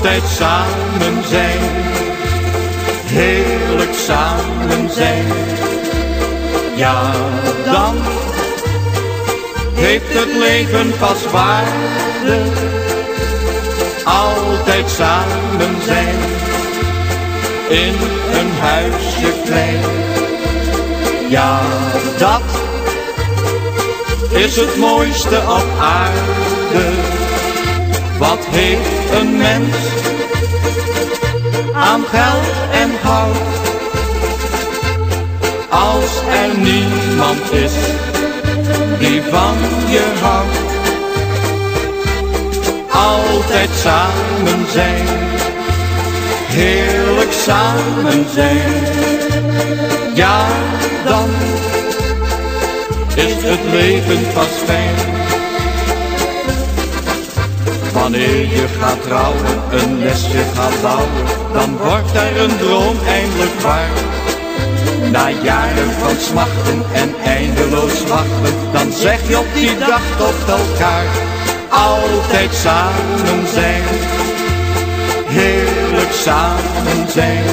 altijd samen zijn. Heerlijk samen zijn. Ja, dan heeft het leven pas waarde. Altijd samen zijn. In een huisje klein. Ja, dat is het mooiste op aarde. Wat heeft een mens aan geld en goud? Als er niemand is die van je houdt. Altijd samen zijn, heerlijk samen zijn. Ja, dan is het leven pas fijn. Wanneer je gaat trouwen, een nestje gaat bouwen, dan wordt er een droom eindelijk waar. Na jaren van smachten en eindeloos wachten, dan zeg je op die dag tot elkaar, altijd samen zijn, heerlijk samen zijn.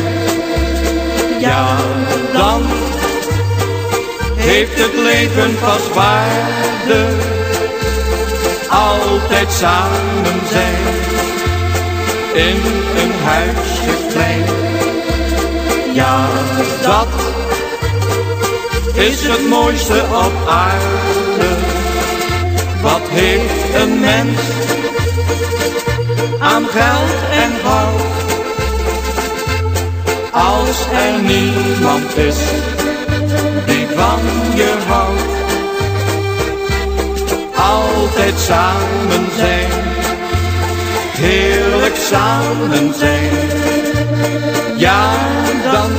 Ja, dan heeft het leven pas waarde. Altijd samen zijn, in een huisje klein. Ja, dat is het mooiste op aarde. Wat heeft een mens aan geld en goud? Als er niemand is die van je houdt. Samen zijn, heerlijk samen zijn. Ja, dan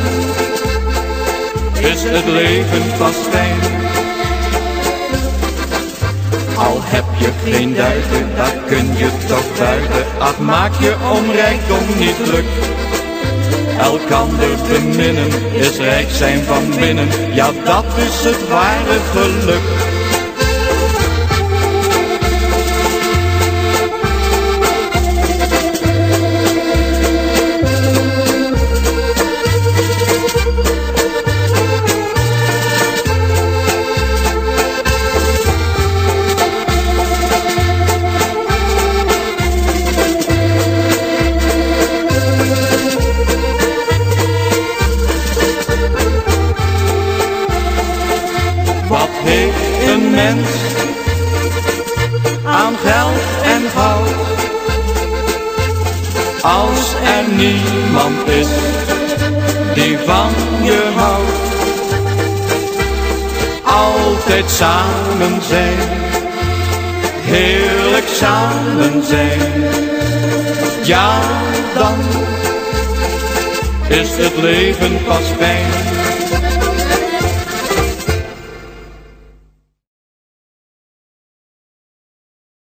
is het leven pas fijn. Al heb je geen duiten, daar kun je toch buiten. Ach, maak je om rijkdom niet druk. Elkander beminnen is rijk zijn van binnen. Ja, dat is het ware geluk. Heeft een mens aan geld en goud? Als er niemand is die van je houdt. Altijd samen zijn, heerlijk samen zijn. Ja, dan is het leven pas fijn